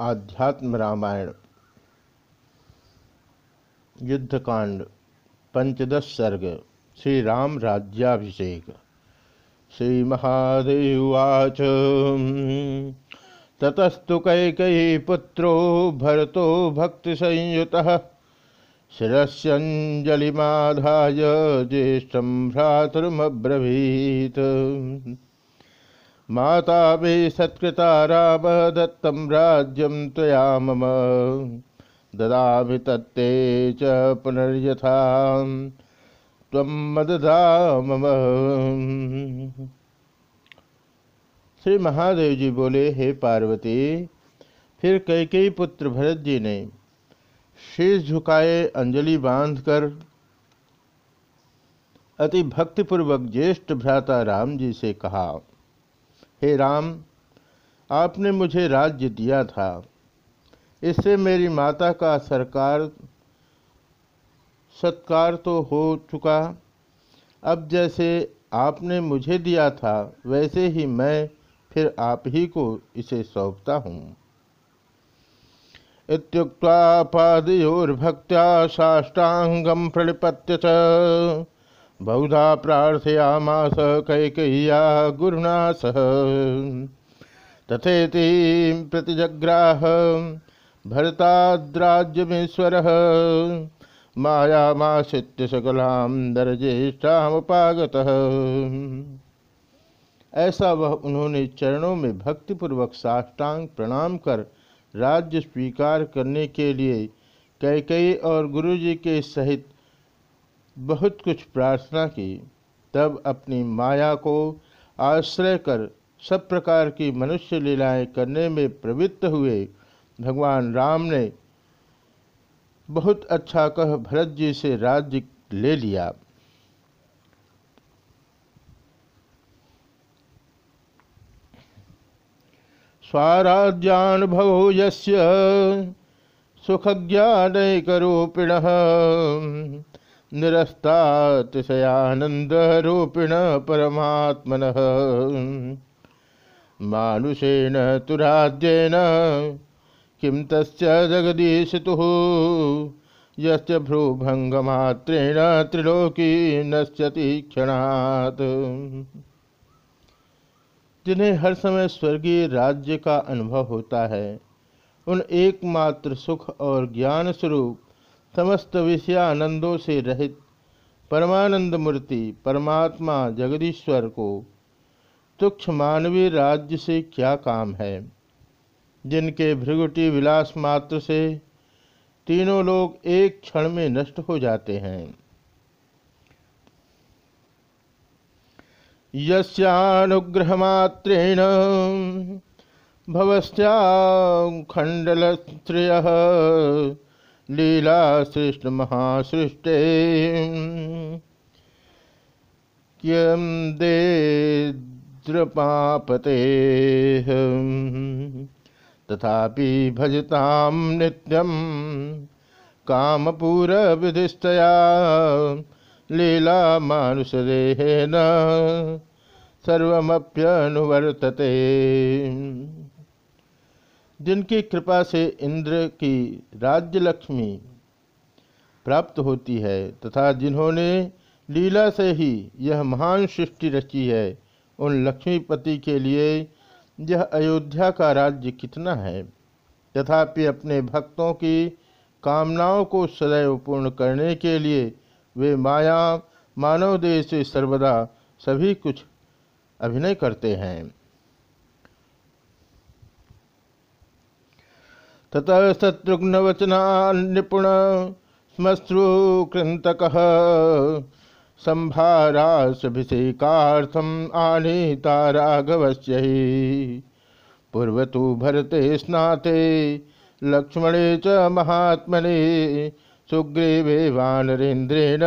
आध्यात्म रामायण, युद्धकांड, पंचदश सर्ग श्री राम राज्याभिषेक श्री महादेवाच ततस्तु कैकयी पुत्रो भरतो भक्ति संयुत शिस्यंजलिमाधाय ज्येष्ठम भ्रातृमब्रवीत। माता भी सत्कृता राम दत्तं राज्यं त्वया मम ददामि तत्ते च पुनर्यथा। त्वं मददा मम श्री महादेव जी बोले, हे पार्वती, फिर कैकेयी पुत्र भरत जी ने शीश झुकाए अंजलि बांधकर अति भक्तिपूर्वक ज्येष्ठ भ्राता राम जी से कहा हे राम, आपने मुझे राज्य दिया था। इससे मेरी माता का सरकार, सत्कार तो हो चुका। अब जैसे आपने मुझे दिया था, वैसे ही मैं फिर आप ही को इसे सौंपता हूँ। पादयोर्भक्त्या साष्टांगम प्रणिपत्य बहुधा प्रार्थयामास कैकय्या गुरुना सह तथेति प्रतिजग्राह भरताद्राज्यमेश्वर। मायामाश्रित्य सकलाम दरज्येष्ठामुपागत ऐसा वह उन्होंने चरणों में भक्तिपूर्वक साष्टांग प्रणाम कर राज्य स्वीकार करने के लिए कैकई और गुरुजी के सहित बहुत कुछ प्रार्थना की, तब अपनी माया को आश्रय कर सब प्रकार की मनुष्य लीलाएँ करने में प्रवृत्त हुए। भगवान राम ने बहुत अच्छा कह भरत जी से राज्य ले लिया। स्वाराज्यानुभव यस्य सुखज्ञानैकरूपिण। निरस्तातिशयानंदरूपिण परमात्मन। मानुषेण तु राज्येन किं तस्य जगदीशितुः? यस्य त्रिलोकी नश्यति क्षणात् जिन्हें हर समय स्वर्गीय राज्य का अनुभव होता है, उन एकमात्र सुख और ज्ञान स्वरूप समस्त विषयानंदों से रहित परमानंद मूर्ति परमात्मा जगदीश्वर को तुक्ष मानवीय राज्य से क्या काम है? जिनके भृगुटी विलास मात्र से तीनों लोग एक क्षण में नष्ट हो जाते हैं। यस्यानुग्रहमात्रेण भवस्याखण्डलश्रिय लीला सृष्ट महासृष्टे। कियम दे द्रपापते तथापि भजताम नित्यम कामपूर विधिस्तया लीला मानुषदेहेन सर्वमप्यनुवर्तते। जिनकी कृपा से इंद्र की राज्य लक्ष्मी प्राप्त होती है तथा जिन्होंने लीला से ही यह महान सृष्टि रची है, उन लक्ष्मीपति के लिए यह अयोध्या का राज्य कितना है? तथापि अपने भक्तों की कामनाओं को सदैव पूर्ण करने के लिए वे माया मानव देह से सर्वदा सभी कुछ अभिनय करते हैं। ततः शत्रुघ्नवचना निपुण श्मश्रुकृतक संभाराभिषेकाथम आनीता राघवस्य पूर्व तो भरते स्नाते, लक्ष्मणे च महात्मने, सुग्रीवे वानरेन्द्रेण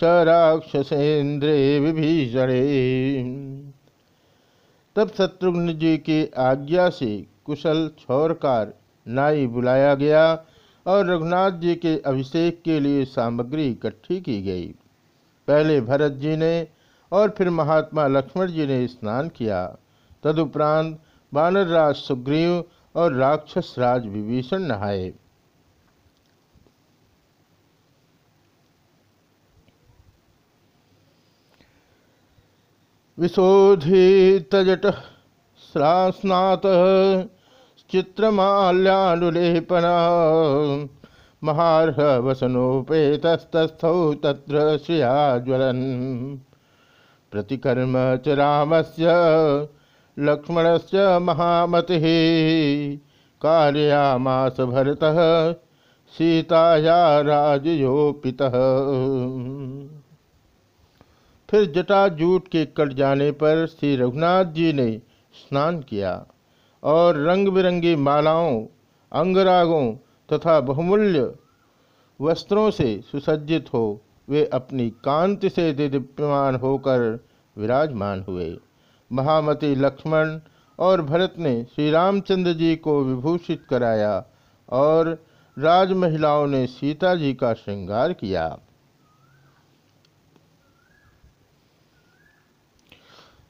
च राक्षसेन्द्रे विभीषणे। तब शत्रुघ्न जी की आज्ञा से कुशल छोरकार नाई बुलाया गया और रघुनाथ जी के अभिषेक के लिए सामग्री इकट्ठी की गई। पहले भरत जी ने और फिर महात्मा लक्ष्मण जी ने स्नान किया। तदुपरांत बानरराज सुग्रीव और राक्षस राज विभीषण नहाए। विशोधितजट स्नात चित्रमाल्यानुलेपना। महारह वसनोपेतस्तस्थौ तत्र ज्वलन् प्रतिकर्म च रामस्य, लक्ष्मणस्य महामतिः। कारयामास भरतः, सीताया राजयोपितः। फिर जटा जूट के कट जाने पर श्री रघुनाथ जी ने स्नान किया। और रंग बिरंगी मालाओं, अंगरागों तथा बहुमूल्य वस्त्रों से सुसज्जित हो, वे अपनी कांति से दिव्यमान होकर विराजमान हुए। महामती लक्ष्मण और भरत ने श्री रामचंद्र जी को विभूषित कराया और राज महिलाओं ने सीता जी का श्रृंगार किया।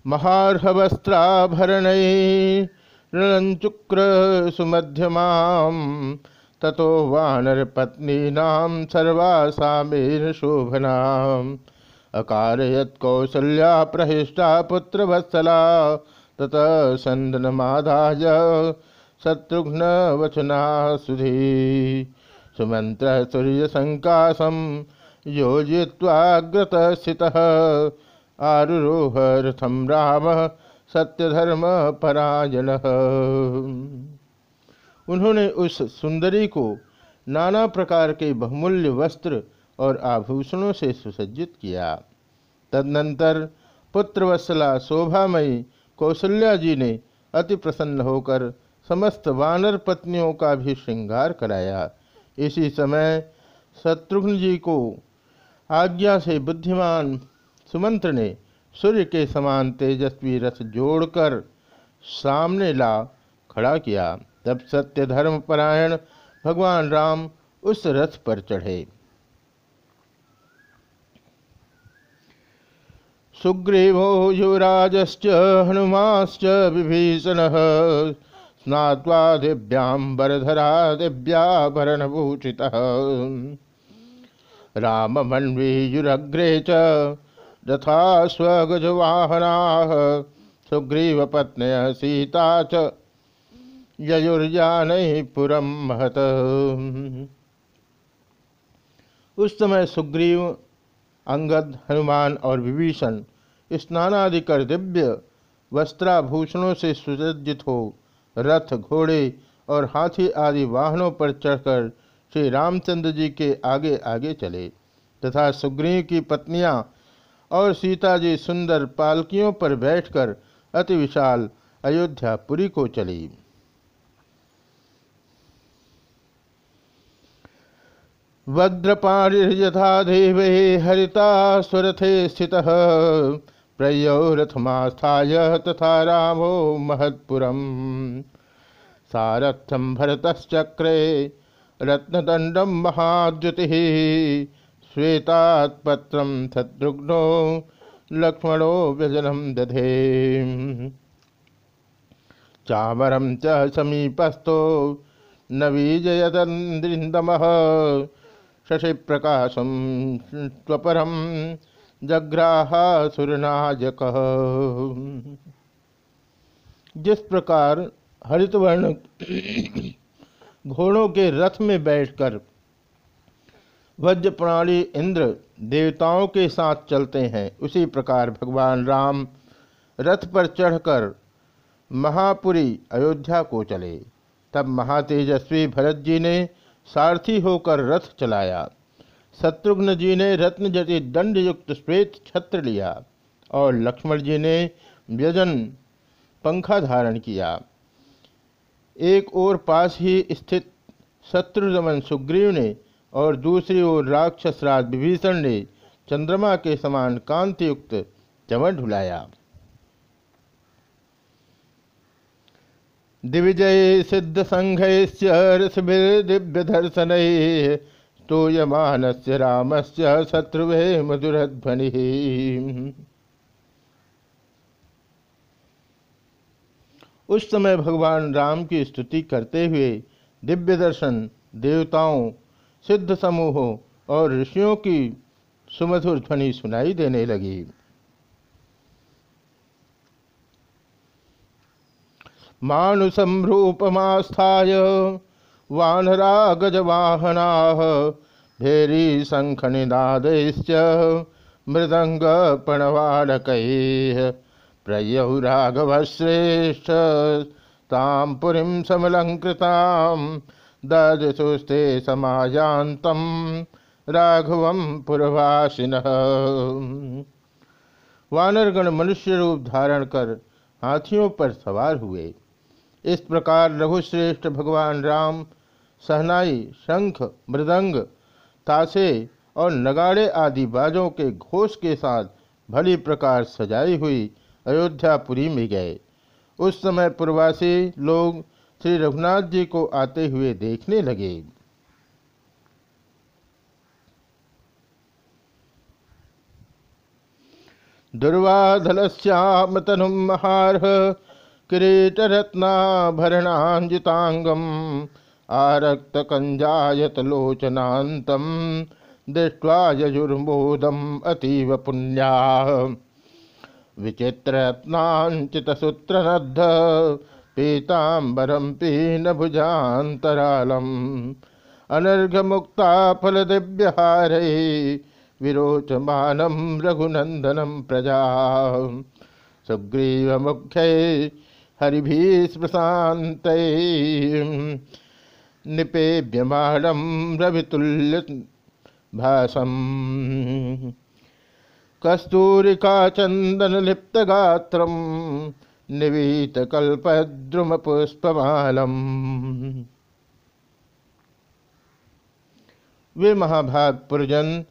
महार्हवस्त्राभरण रणचुक्र सुमध्यमा, ततो वानरपत्नीनां सर्वासामेन शोभना। अकारयत् कौसल्या प्रहिष्टा पुत्र वत्सला ततः सन्दनमादाय शत्रुघ्नवचना सुधी। सुमन्त्रः सूर्यसङ्कासं योजयित्वाग्रतः स्थितः आरुरोह रथम राम सत्यधर्म परायण। उन्होंने उस सुंदरी को नाना प्रकार के बहुमूल्य वस्त्र और आभूषणों से सुसज्जित किया। तदनंतर पुत्रवत्सला शोभामयी कौशल्या जी ने अति प्रसन्न होकर समस्त वानर पत्नियों का भी श्रृंगार कराया। इसी समय शत्रुघ्न जी को आज्ञा से बुद्धिमान सुमंत्र ने सूर्य के समान तेजस्वी रथ जोड़कर सामने ला खड़ा किया। तब सत्य धर्म परायण भगवान राम उस रथ पर चढ़े। सुग्रीवो युवराजश्च, हनुमाश्च विभीषण स्नात्वा दिव्यांबरधरा दिव्याभरणभूषितः राममन्वीयुरग्रे च यथा स्वगजवाहना, सुग्रीवपत्न्य सीता च ययुर्जान पुरम महत। उस समय सुग्रीव, अंगद, हनुमान और विभीषण स्नानादि कर दिव्य वस्त्राभूषणों से सुसज्जित हो, रथ, घोड़े और हाथी आदि वाहनों पर चढ़कर श्री रामचंद्र जी के आगे आगे चले, तथा सुग्रीव की पत्नियाँ और सीता जी सुंदर पालकियों पर बैठकर अति विशाल अयोध्यापुरी को चली। वज्रपाणिर्यथा देवे हरिता स्वरथे स्थित प्रयो रथमास्थाय तथा रामो महत्पुरम। सारथम भरतश्चक्रे रत्नदंडम महाद्युति। श्वेतात्पत्रम शत्रुघ्नो लक्ष्मणो व्यजनम दधे। चामरम च समीपस्थो नवीजयदंद्रिंदम शशि प्रकाशम स्वपरम जग्राहासुरनायक। जिस प्रकार हरितवर्ण घोड़ों के रथ में बैठकर वज्र प्रणाली इंद्र देवताओं के साथ चलते हैं। उसी प्रकार भगवान राम रथ पर चढ़कर महापुरी अयोध्या को चले। तब महातेजस्वी भरत जी ने सारथी होकर रथ चलाया। शत्रुघ्न जी ने रत्न जति दंड युक्त श्वेत छत्र लिया और लक्ष्मण जी ने व्यजन पंखा धारण किया। एक और पास ही स्थित शत्रुदमन सुग्रीव ने और दूसरी ओर राक्षस राज विभीषण ने चंद्रमा के समान कांतियुक्त चमन ढुलाया। दिविजय सिद्ध संघ दिव्य दर्शन स्तूयमान से राम से शत्रुवे मधुरध्वनि। उस समय भगवान राम की स्तुति करते हुए दिव्य दर्शन देवताओं सिद्ध समूहों और ऋषियों की सुमधुर ध्वनि सुनाई देने लगी। मानुषम रूपमास्थाय वानरा गजवाहना भेरी शंख निनादैश्च मृदंग प्रणवालक प्रयौ राघवश्रेष्ठ तां पुरीं ददसुस्ते समायान्तं राघवं पुरवासिनः। वानरगण मनुष्य रूप धारण कर हाथियों पर सवार हुए। इस प्रकार रघुश्रेष्ठ भगवान राम, सहनाई, शंख, मृदंग तासे और नगाड़े आदि बाजों के घोष के साथ भली प्रकार सजाई हुई अयोध्यापुरी में गए। उस समय पूर्वासी लोग श्री रघुनाथ जी को आते हुए देखने लगे। दुर्वाधल श्याम तनु महार किरीटरत्नाभरणाजितांगम आरक्त कंजायत लोचनातम दृष्ट्वा यजुर्मोदम अतीव पुण्या। विचित्ररत्नाचितसूत्रनद्ध पीताम्बरम पीन भुजातरालम अनर्घमुक्ता फलदिव्यहारै विरोचमानम रघुनंदनम प्रजा सुग्रीव मुख्य हरिभि स्मशात निपेभ्यमाणम रवितुल्य भाषम कस्तूरिका चंदन लिप्त गात्र निवीत कल्पद्रुम पुष्पमालम। वे महाभाग पुरजन,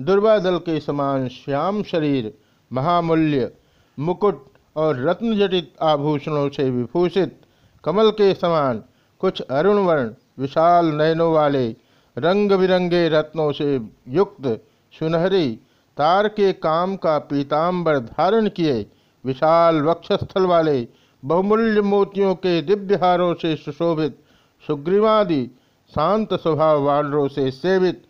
दुर्वादल के समान श्याम शरीर, महामूल्य, मुकुट और रत्नजटित आभूषणों से विभूषित, कमल के समान कुछ अरुण वर्ण विशाल नयनों वाले रंग बिरंगे रत्नों से युक्त सुनहरी, तार के काम का पीताम्बर धारण किए विशाल वक्षस्थल वाले बहुमूल्य मोतियों के दिव्यहारों से सुशोभित, सुग्रीवादि शांत स्वभाव वानरों से सेवित,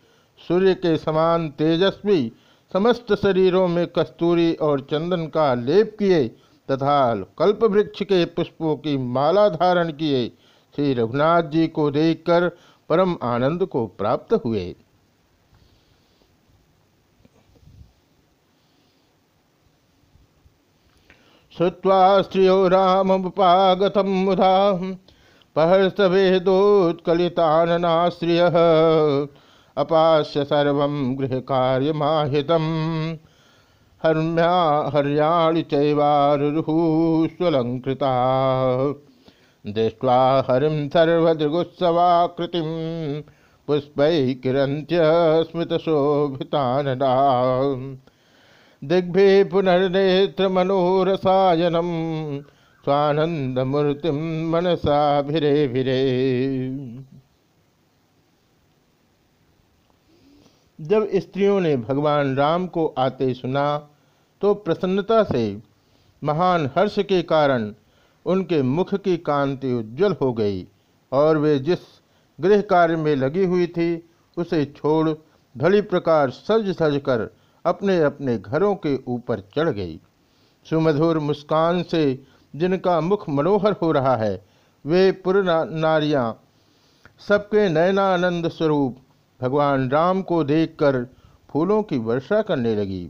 सूर्य के समान तेजस्वी, समस्त शरीरों में कस्तूरी और चंदन का लेप किए तथा कल्प वृक्ष के पुष्पों की माला धारण किए, श्री रघुनाथ जी को देखकर परम आनंद को प्राप्त हुए। श्रुवा स्त्रियो रामुपागत मुधा। पहर्षभेदोत्कलिताननाश्रिय अपास्य सर्व गृह कार्य माहित हर्म्या हरियाणि चैवारुस्वलंकृता दृष्ट्वा हरिं सर्वदृगुत्सवाकृतिं पुष्पैः किरन्त्य स्मृतशोभितानना दिग्भि पुनर्नेत्रमनोरसायनं स्वानन्दमूर्तिं मनसा भिरे भिरे। जब स्त्रियों ने भगवान राम को आते सुना तो प्रसन्नता से महान हर्ष के कारण उनके मुख की कांति उज्जवल हो गई और वे जिस गृह कार्य में लगी हुई थी, उसे छोड़ धड़ी प्रकार सज सज कर अपने अपने घरों के ऊपर चढ़ गई। सुमधुर मुस्कान से जिनका मुख मनोहर हो रहा है, वे पुर नारियाँ, सबके नयनानंद स्वरूप भगवान राम को देखकर फूलों की वर्षा करने लगी।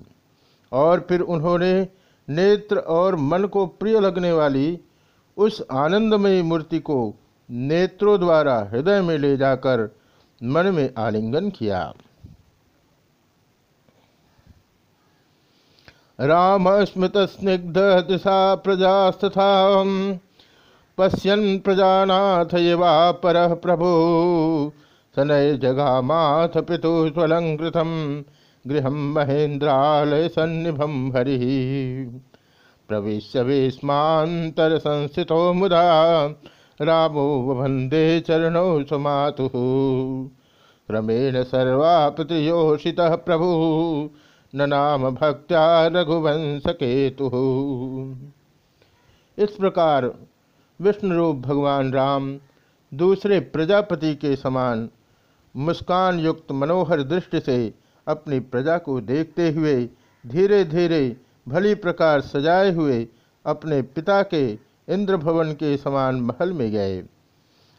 और फिर उन्होंने नेत्र और मन को प्रिय लगने वाली उस आनंदमयी मूर्ति को नेत्रों द्वारा हृदय में ले जाकर मन में आलिंगन किया। राम स्मृत स्निग्ध दिशा प्रजास्तथा पश्यन प्रजानाथ यवा पर प्रभु। सनय जगामाथ पितु स्वलंकृतम गृह महेन्द्रालय सन्निभम हरि। प्रवेश्य वेस्मातर संस्थितो मुदा। रामो वंदे चरणौ सुमातु। क्रमेण सर्वापतियोषितः प्रभु। नाम भक्त्या रघुवंश केतु इस प्रकार विष्णु रूप भगवान राम दूसरे प्रजापति के समान मुस्कान युक्त मनोहर दृष्टि से अपनी प्रजा को देखते हुए धीरे धीरे भली प्रकार सजाए हुए अपने पिता के इंद्र भवन के समान महल में गए।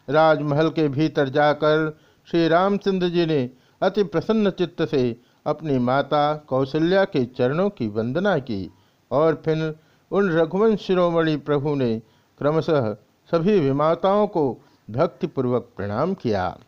राजमहल के भीतर जाकर श्री रामचंद्र जी ने अति प्रसन्न चित्त से अपनी माता कौशल्या के चरणों की वंदना की और फिर उन रघुवंश शिरोमणि प्रभु ने क्रमशः सभी विमाताओं को भक्तिपूर्वक प्रणाम किया।